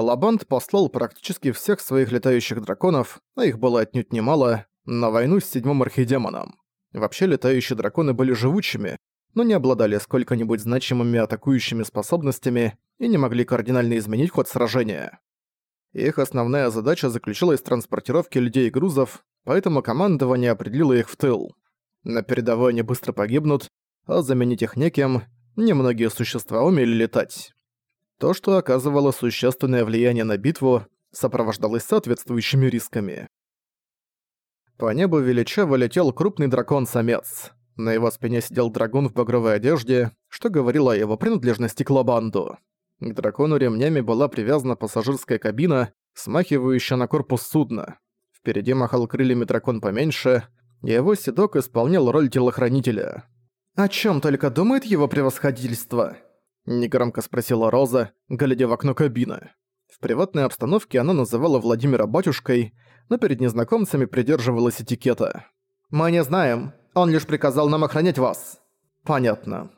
Лабант послал практически всех своих летающих драконов, а их было отнюдь немало, на войну с седьмым архидемоном. Вообще летающие драконы были живучими, но не обладали сколько-нибудь значимыми атакующими способностями и не могли кардинально изменить ход сражения. Их основная задача заключалась в транспортировке людей и грузов, поэтому командование определило их в тыл. На передовой они быстро погибнут, а заменить их неким, немногие существа умели летать. То, что оказывало существенное влияние на битву, сопровождалось соответствующими рисками. По небу величаво летел крупный дракон-самец. На его спине сидел дракон в багровой одежде, что говорило о его принадлежности к лабанду. К дракону ремнями была привязана пассажирская кабина, смахивающая на корпус судна. Впереди махал крыльями дракон поменьше, и его седок исполнял роль телохранителя. «О чем только думает его превосходительство?» Негромко спросила Роза, глядя в окно кабины. В приватной обстановке она называла Владимира батюшкой, но перед незнакомцами придерживалась этикета. «Мы не знаем. Он лишь приказал нам охранять вас». «Понятно».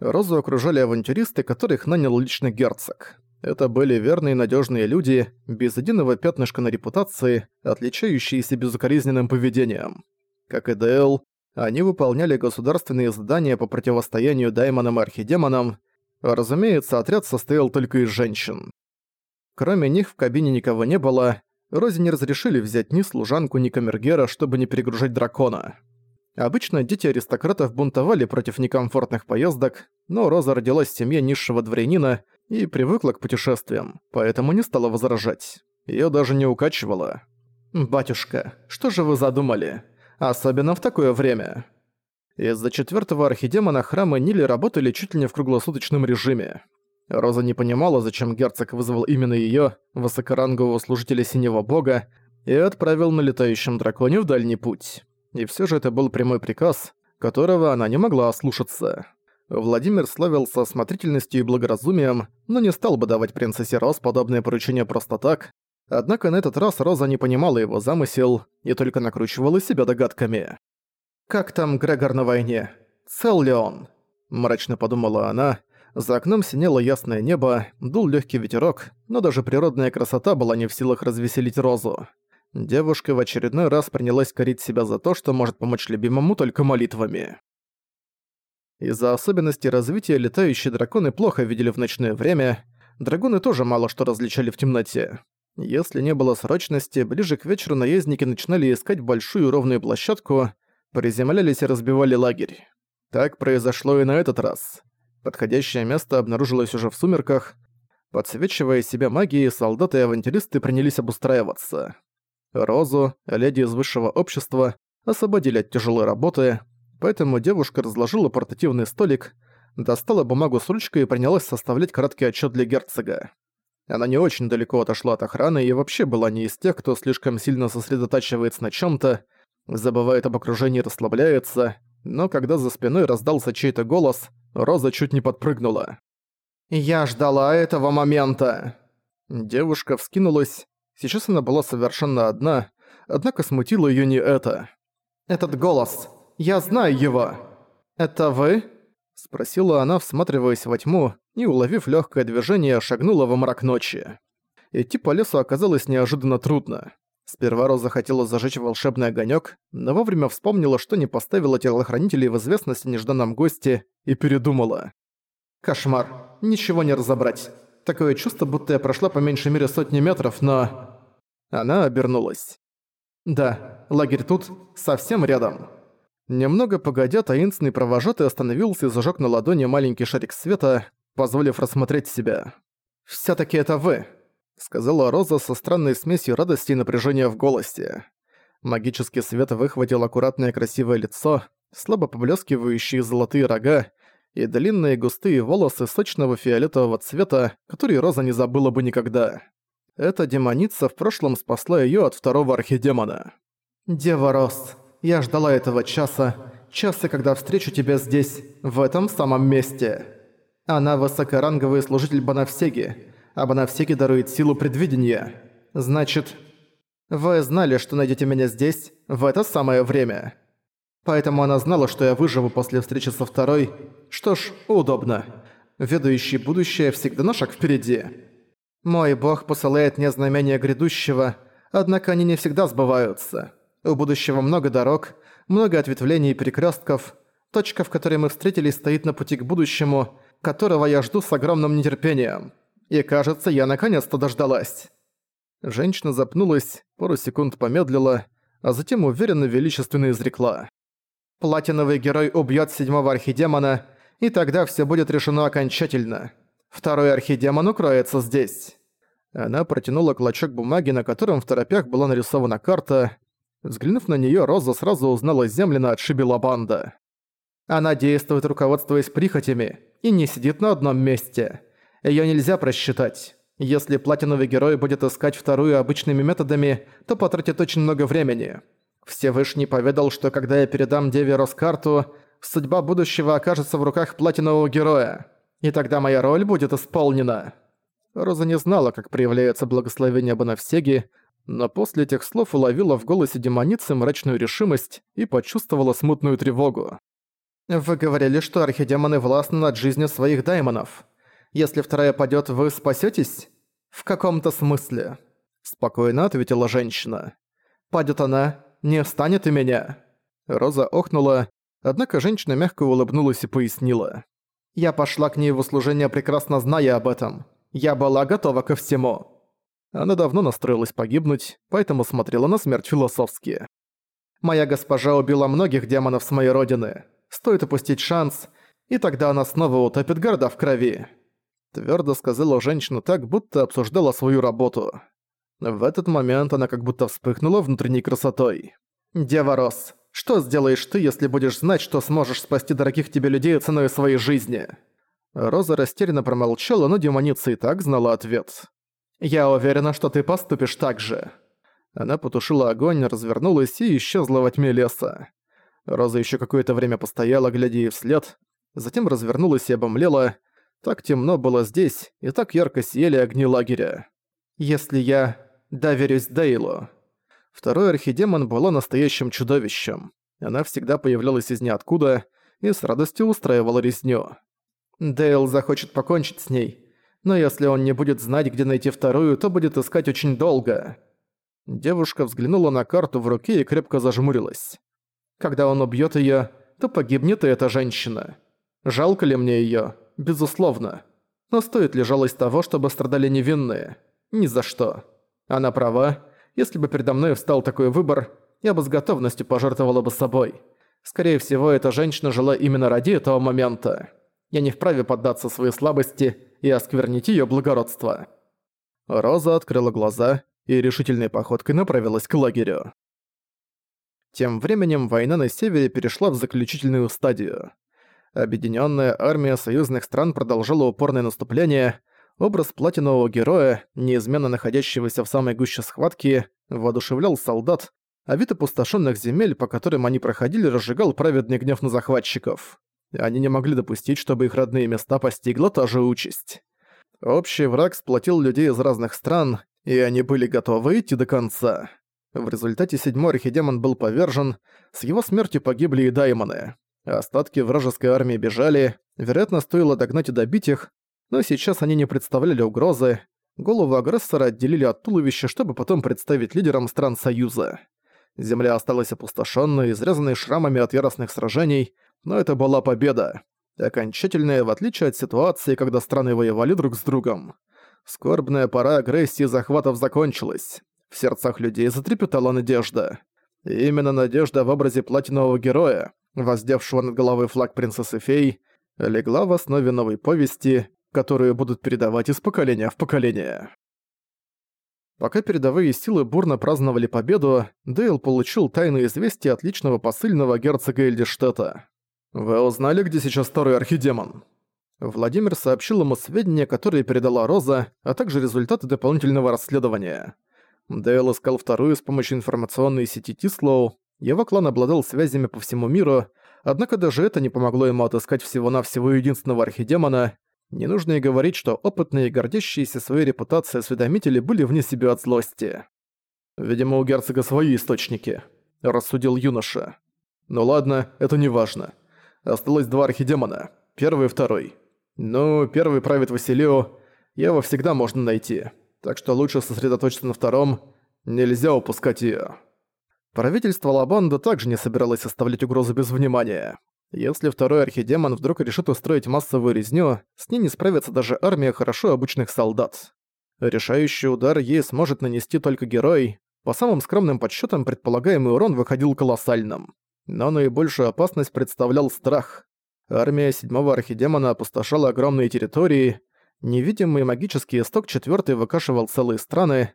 Розу окружали авантюристы, которых нанял лично герцог. Это были верные и надежные люди, без единого пятнышка на репутации, отличающиеся безукоризненным поведением. Как и Дэл, они выполняли государственные задания по противостоянию даймонам и архидемонам. Разумеется, отряд состоял только из женщин. Кроме них в кабине никого не было, Розе не разрешили взять ни служанку, ни камергера, чтобы не перегружать дракона. Обычно дети аристократов бунтовали против некомфортных поездок, но Роза родилась в семье низшего дворянина и привыкла к путешествиям, поэтому не стала возражать. Её даже не укачивало. «Батюшка, что же вы задумали?» Особенно в такое время. Из-за четвертого архидемона храмы Нили работали чуть ли не в круглосуточном режиме. Роза не понимала, зачем герцог вызвал именно её, высокорангового служителя Синего Бога, и отправил на летающем драконе в дальний путь. И всё же это был прямой приказ, которого она не могла ослушаться. Владимир славился осмотрительностью и благоразумием, но не стал бы давать принцессе Роз подобное поручение просто так, Однако на этот раз Роза не понимала его замысел и только накручивала себя догадками. «Как там Грегор на войне? Цел ли он?» Мрачно подумала она. За окном синело ясное небо, дул легкий ветерок, но даже природная красота была не в силах развеселить Розу. Девушка в очередной раз принялась корить себя за то, что может помочь любимому только молитвами. Из-за особенностей развития летающие драконы плохо видели в ночное время, драгоны тоже мало что различали в темноте. Если не было срочности, ближе к вечеру наездники начинали искать большую ровную площадку, приземлялись и разбивали лагерь. Так произошло и на этот раз. Подходящее место обнаружилось уже в сумерках. Подсвечивая себя магией, солдаты и авантюристы принялись обустраиваться. Розу, леди из высшего общества, освободили от тяжелой работы, поэтому девушка разложила портативный столик, достала бумагу с ручкой и принялась составлять краткий отчет для герцога. Она не очень далеко отошла от охраны и вообще была не из тех, кто слишком сильно сосредотачивается на чем то забывает об окружении и расслабляется, но когда за спиной раздался чей-то голос, Роза чуть не подпрыгнула. «Я ждала этого момента!» Девушка вскинулась. Сейчас она была совершенно одна, однако смутило её не это. «Этот голос! Я знаю его! Это вы?» Спросила она, всматриваясь во тьму, и, уловив легкое движение, шагнула во мрак ночи. Идти по лесу оказалось неожиданно трудно. Сперва Роза хотела зажечь волшебный огонек, но вовремя вспомнила, что не поставила телохранителей в известность о нежданном госте, и передумала. «Кошмар. Ничего не разобрать. Такое чувство, будто я прошла по меньшей мере сотни метров, но...» Она обернулась. «Да, лагерь тут, совсем рядом». Немного погодя, таинственный провожатый остановился и зажег на ладони маленький шарик света, позволив рассмотреть себя. «Всё-таки это вы», — сказала Роза со странной смесью радости и напряжения в голосе. Магический свет выхватил аккуратное красивое лицо, слабо поблескивающие золотые рога и длинные густые волосы сочного фиолетового цвета, которые Роза не забыла бы никогда. Эта демоница в прошлом спасла её от второго архидемона. «Дева Роз, я ждала этого часа, часа, когда встречу тебя здесь, в этом самом месте. Она высокоранговый служитель Банавсеги, Банавсеги дарует силу предвидения. Значит, вы знали, что найдете меня здесь, в это самое время. Поэтому она знала, что я выживу после встречи со второй. Что ж, удобно. Ведающий будущее всегда на шаг впереди. «Мой бог посылает мне знамения грядущего, однако они не всегда сбываются. У будущего много дорог, много ответвлений и перекрестков. Точка, в которой мы встретились, стоит на пути к будущему, которого я жду с огромным нетерпением. И кажется, я наконец-то дождалась». Женщина запнулась, пару секунд помедлила, а затем уверенно величественно изрекла. «Платиновый герой убьет седьмого архидемона, и тогда все будет решено окончательно. Второй архидемон укроется здесь». Она протянула клочок бумаги, на котором в торопях была нарисована карта. Взглянув на нее, Роза сразу узнала землина от Шибилабанда. Она действует, руководствуясь прихотями, и не сидит на одном месте. Её нельзя просчитать. Если платиновый герой будет искать вторую обычными методами, то потратит очень много времени. Всевышний поведал, что когда я передам Деве Роскарту, судьба будущего окажется в руках платинового героя. И тогда моя роль будет исполнена. Роза не знала, как проявляется благословение Бонавсеги, но после этих слов уловила в голосе демоницы мрачную решимость и почувствовала смутную тревогу. «Вы говорили, что архидемоны властны над жизнью своих даймонов. Если вторая падёт, вы спасётесь? В каком-то смысле?» Спокойно ответила женщина. «Падёт она, не встанет и меня». Роза охнула, однако женщина мягко улыбнулась и пояснила. «Я пошла к ней в услужение, прекрасно зная об этом. Я была готова ко всему». Она давно настроилась погибнуть, поэтому смотрела на смерть философски. «Моя госпожа убила многих демонов с моей родины. Стоит упустить шанс, и тогда она снова утопит города в крови. Твердо сказала женщина так, будто обсуждала свою работу. В этот момент она как будто вспыхнула внутренней красотой. «Дева Рос, что сделаешь ты, если будешь знать, что сможешь спасти дорогих тебе людей ценой своей жизни?» Роза растерянно промолчала, но демоница и так знала ответ. «Я уверена, что ты поступишь так же». Она потушила огонь, развернулась и исчезла во тьме леса. Роза еще какое-то время постояла, глядя ей вслед, затем развернулась и обомлела. Так темно было здесь, и так ярко сияли огни лагеря. «Если я доверюсь Дейлу...» Второй архидемон была настоящим чудовищем. Она всегда появлялась из ниоткуда и с радостью устраивала резню. Дейл захочет покончить с ней, но если он не будет знать, где найти вторую, то будет искать очень долго. Девушка взглянула на карту в руке и крепко зажмурилась. Когда он убьет ее, то погибнет и эта женщина. Жалко ли мне ее? Безусловно. Но стоит ли жалость того, чтобы страдали невинные? Ни за что. Она права. Если бы передо мной встал такой выбор, я бы с готовностью пожертвовала бы собой. Скорее всего, эта женщина жила именно ради этого момента. Я не вправе поддаться своей слабости и осквернить ее благородство. Роза открыла глаза и решительной походкой направилась к лагерю. Тем временем война на севере перешла в заключительную стадию. Объединенная армия союзных стран продолжала упорное наступление. Образ платинового героя, неизменно находящегося в самой гуще схватки, воодушевлял солдат, а вид опустошенных земель, по которым они проходили, разжигал праведный гнев на захватчиков. Они не могли допустить, чтобы их родные места постигла та же участь. Общий враг сплотил людей из разных стран, и они были готовы идти до конца. В результате седьмой архидемон был повержен, с его смертью погибли и даймоны. Остатки вражеской армии бежали, вероятно, стоило догнать и добить их, но сейчас они не представляли угрозы. Голову агрессора отделили от туловища, чтобы потом представить лидерам стран Союза. Земля осталась опустошенной, изрезанной шрамами от яростных сражений, но это была победа. Окончательная, в отличие от ситуации, когда страны воевали друг с другом. Скорбная пора агрессии и захватов закончилась. В сердцах людей затрепетала надежда. И именно надежда в образе платинового героя, воздевшего над головой флаг принцессы Фей, легла в основе новой повести, которую будут передавать из поколения в поколение. Пока передовые силы бурно праздновали победу, Дейл получил тайное известие от личного посыльного герцога Эльдиштета. «Вы узнали, где сейчас второй архидемон?» Владимир сообщил ему сведения, которые передала Роза, а также результаты дополнительного расследования. Дейл искал вторую с помощью информационной сети Тислоу, его клан обладал связями по всему миру, однако даже это не помогло ему отыскать всего-навсего единственного архидемона. Не нужно и говорить, что опытные и гордящиеся своей репутацией осведомители были вне себя от злости. «Видимо, у герцога свои источники», – рассудил юноша. «Ну ладно, это не важно. Осталось два архидемона. Первый и второй. Ну, первый правит Василио. его всегда можно найти. Так что лучше сосредоточиться на втором. Нельзя упускать её. Правительство Лабанда также не собиралось оставлять угрозу без внимания. Если второй архидемон вдруг решит устроить массовую резню, с ней не справится даже армия хорошо обученных солдат. Решающий удар ей сможет нанести только герой. По самым скромным подсчетам, предполагаемый урон выходил колоссальным. Но наибольшую опасность представлял страх. Армия седьмого архидемона опустошала огромные территории, невидимый магический исток четвертый выкашивал целые страны.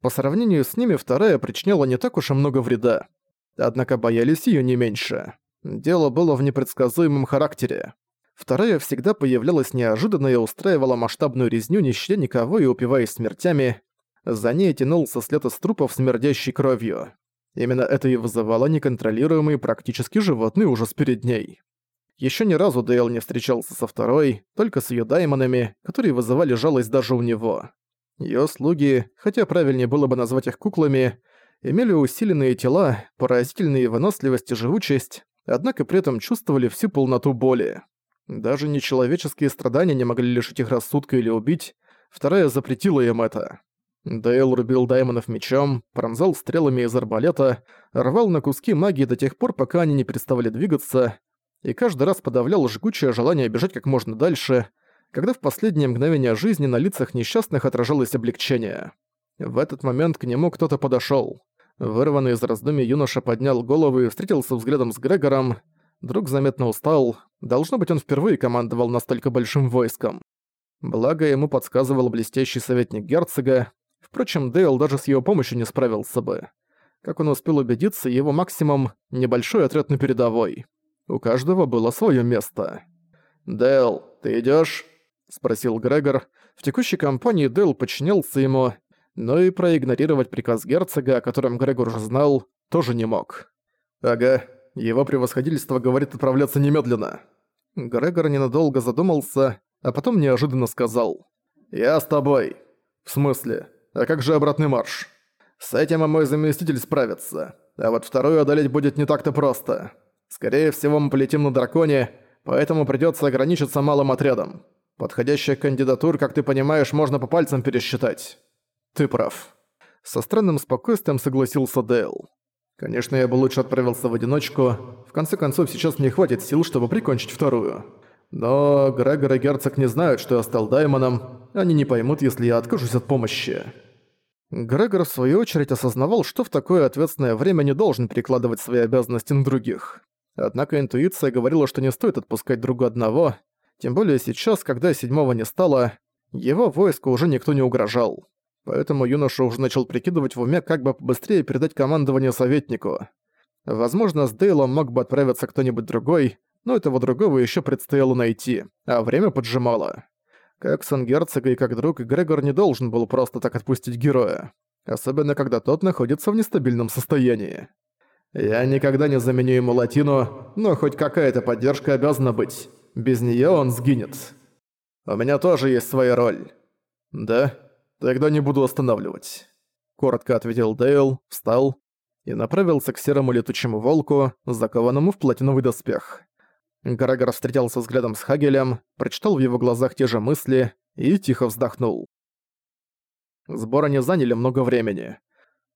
По сравнению с ними вторая причиняла не так уж и много вреда. Однако боялись ее не меньше. Дело было в непредсказуемом характере. Вторая всегда появлялась неожиданно и устраивала масштабную резню, не щадя никого и упиваясь смертями. За ней тянулся след из трупов, смердящей кровью. Именно это и вызывало неконтролируемый практически животный ужас перед ней. Еще ни разу Дейл не встречался со второй, только с ее даймонами, которые вызывали жалость даже у него. Ее слуги, хотя правильнее было бы назвать их куклами, имели усиленные тела, поразительные выносливость и живучесть, однако при этом чувствовали всю полноту боли. Даже нечеловеческие страдания не могли лишить их рассудка или убить, вторая запретила им это. Дейл рубил даймонов мечом, пронзал стрелами из арбалета, рвал на куски магии до тех пор, пока они не переставали двигаться, и каждый раз подавлял жгучее желание бежать как можно дальше, когда в последнее мгновение жизни на лицах несчастных отражалось облегчение. В этот момент к нему кто-то подошёл. Вырванный из раздумий юноша поднял голову и встретился взглядом с Грегором. Друг заметно устал. Должно быть, он впервые командовал настолько большим войском. Благо, ему подсказывал блестящий советник герцога. Впрочем, Дейл даже с его помощью не справился бы. Как он успел убедиться, его максимум — небольшой отряд на передовой. У каждого было свое место. «Дэл, ты идешь? Спросил Грегор. В текущей компании Дэл подчинялся ему, но и проигнорировать приказ герцога, о котором Грегор уже знал, тоже не мог. «Ага, его превосходительство говорит отправляться немедленно». Грегор ненадолго задумался, а потом неожиданно сказал. «Я с тобой». «В смысле? А как же обратный марш?» «С этим и мой заместитель справится. А вот вторую одолеть будет не так-то просто. Скорее всего, мы полетим на драконе, поэтому придётся ограничиться малым отрядом. Подходящих кандидатур, как ты понимаешь, можно по пальцам пересчитать. Ты прав. Со странным спокойствием согласился Дейл. Конечно, я бы лучше отправился в одиночку. В конце концов, сейчас мне хватит сил, чтобы прикончить вторую. Но Грегор и Герцог не знают, что я стал Даймоном. Они не поймут, если я откажусь от помощи. Грегор, в свою очередь, осознавал, что в такое ответственное время не должен перекладывать свои обязанности на других. Однако интуиция говорила, что не стоит отпускать друга одного, тем более сейчас, когда седьмого не стало, его войску уже никто не угрожал. Поэтому юноша уже начал прикидывать в уме, как бы побыстрее передать командование советнику. Возможно, с Дейлом мог бы отправиться кто-нибудь другой, но этого другого еще предстояло найти, а время поджимало. Как сын и как друг, Грегор не должен был просто так отпустить героя. Особенно, когда тот находится в нестабильном состоянии. Я никогда не заменю ему латину, но хоть какая-то поддержка обязана быть. Без неё он сгинет. У меня тоже есть своя роль. Да? Тогда не буду останавливать. Коротко ответил Дейл, встал и направился к серому летучему волку, закованному в платиновый доспех. Гарагар встретился взглядом с Хагелем, прочитал в его глазах те же мысли и тихо вздохнул. Сборы не заняли много времени.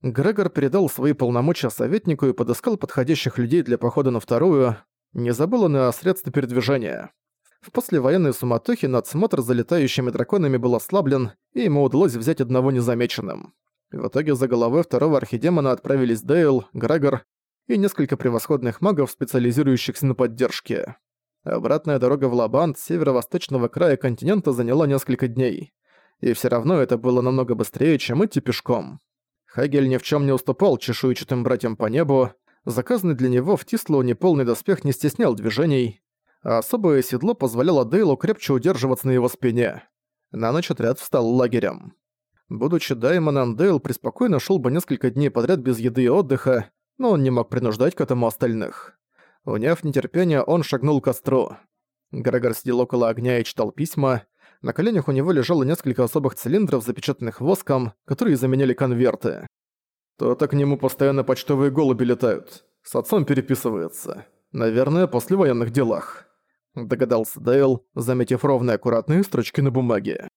Грегор передал свои полномочия советнику и подыскал подходящих людей для похода на вторую, не забыл он и о средстве передвижения. В послевоенной суматохе надсмотр за летающими драконами был ослаблен, и ему удалось взять одного незамеченным. В итоге за головой второго архидемона отправились Дейл, Грегор и несколько превосходных магов, специализирующихся на поддержке. Обратная дорога в Лабант северо-восточного края континента заняла несколько дней. И все равно это было намного быстрее, чем идти пешком. Хагель ни в чем не уступал чешуйчатым братьям по небу, заказанный для него в Тислу неполный доспех не стеснял движений, а особое седло позволяло Дейлу крепче удерживаться на его спине. На ночь отряд встал лагерем. Будучи Даймоном, Дейл преспокойно шел бы несколько дней подряд без еды и отдыха, но он не мог принуждать к этому остальных. Уняв нетерпение, он шагнул к костру. Грегор сидел около огня и читал письма, на коленях у него лежало несколько особых цилиндров, запечатанных воском, которые заменяли конверты. То-то к нему постоянно почтовые голуби летают. С отцом переписывается. Наверное, после военных делах. Догадался Дейл, заметив ровные аккуратные строчки на бумаге.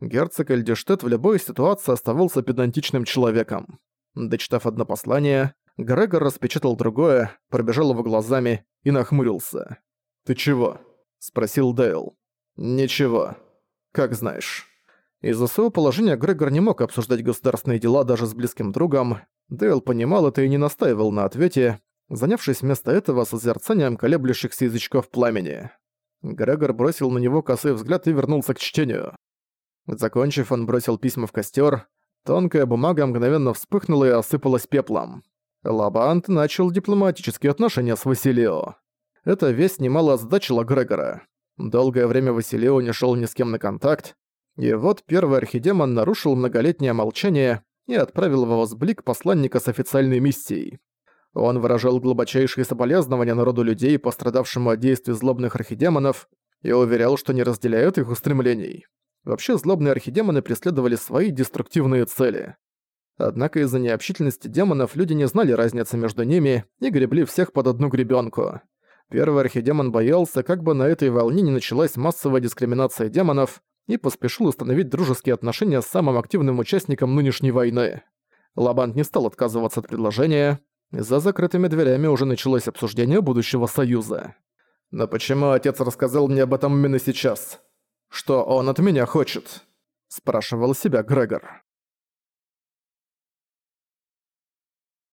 Герцог Эльдиштет в любой ситуации оставался педантичным человеком. Дочитав одно послание, Грегор распечатал другое, пробежал его глазами и нахмурился. «Ты чего?» — спросил Дейл. «Ничего. Как знаешь». Из-за своего положения Грегор не мог обсуждать государственные дела даже с близким другом. Дейл понимал это и не настаивал на ответе, занявшись вместо этого созерцанием колеблющихся язычков пламени. Грегор бросил на него косой взгляд и вернулся к чтению. Закончив, он бросил письма в костер. Тонкая бумага мгновенно вспыхнула и осыпалась пеплом. Лабант начал дипломатические отношения с Василио. Эта весть немало озадачила Грегора. Долгое время Василио не шел ни с кем на контакт, и вот первый архидемон нарушил многолетнее молчание и отправил в возблик посланника с официальной миссией. Он выражал глубочайшие соболезнования народу людей, пострадавшему от действий злобных архидемонов, и уверял, что не разделяют их устремлений. Вообще, злобные архидемоны преследовали свои деструктивные цели. Однако из-за необщительности демонов люди не знали разницы между ними и гребли всех под одну гребенку. Первый архидемон боялся, как бы на этой волне не началась массовая дискриминация демонов, и поспешил установить дружеские отношения с самым активным участником нынешней войны. Лабант не стал отказываться от предложения. За закрытыми дверями уже началось обсуждение будущего союза. «Но почему отец рассказал мне об этом именно сейчас?» «Что он от меня хочет?» – спрашивал себя Грегор.